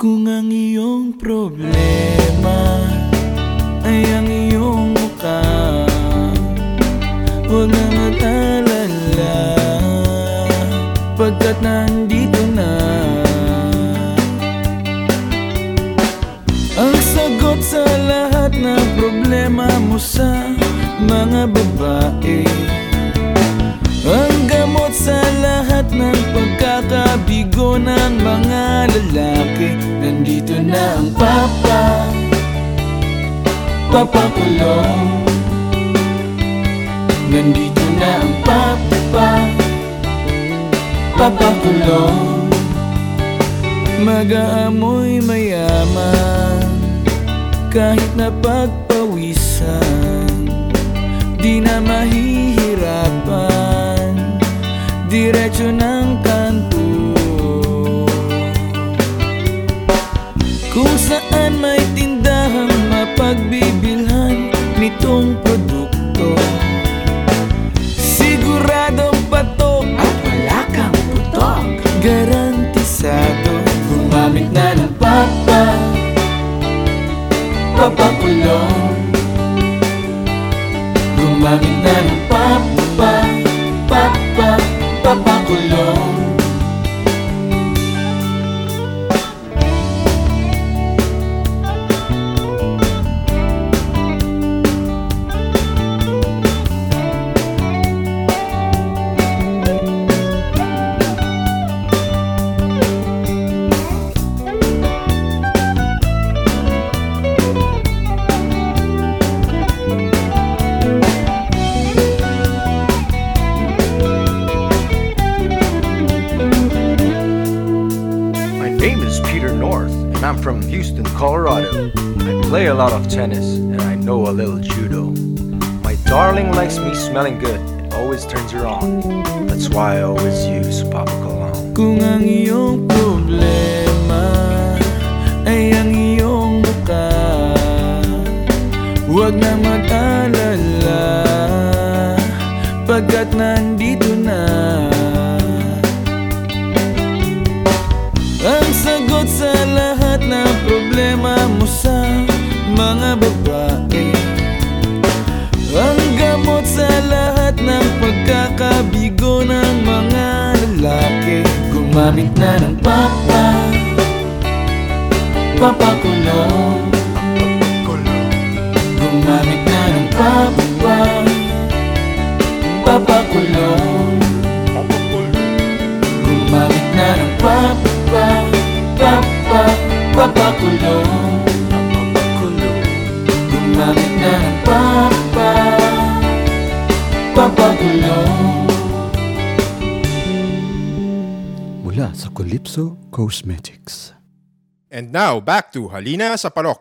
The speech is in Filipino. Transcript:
Kung ang iyong problema ay ang iyong mukha Huwag na mag-alala. Pagkat nandito na Ang sagot sa lahat ng problema mo sa mga babae pagkakabigo ng mga lalaki. Nandito na ang papa. Papakulong Nandito na ang papa. Papakulong Mag-aamoy mayaman. Kahit na pagpawisan Di na mahihirapan. Diretso ng kanto saan may tindahang mapagbibilhan Nitong produkto? Siguradong patok At wala kang putok. Garantisado. Gumamit na ng papa. Papakulong Gumamit na ng papa Papa name is Peter North, and I'm from Houston, Colorado. I play a lot of tennis, and I know a little judo. My darling likes me smelling good and always turns her on. That's why I always use Papa Cologne. Kung ang iyong problema ay ang iyong buka Huwag na mag-alala Pagkat nandito na Gumamit na ng papa. Papakulong Gumamit na ng papa. Papakulong Gumamit na ng papa. Papa Papakulong Gumamit na ng papa. Papakulong Mula sa Calypso Cosmetics. And now, back to Halina sa Parokya.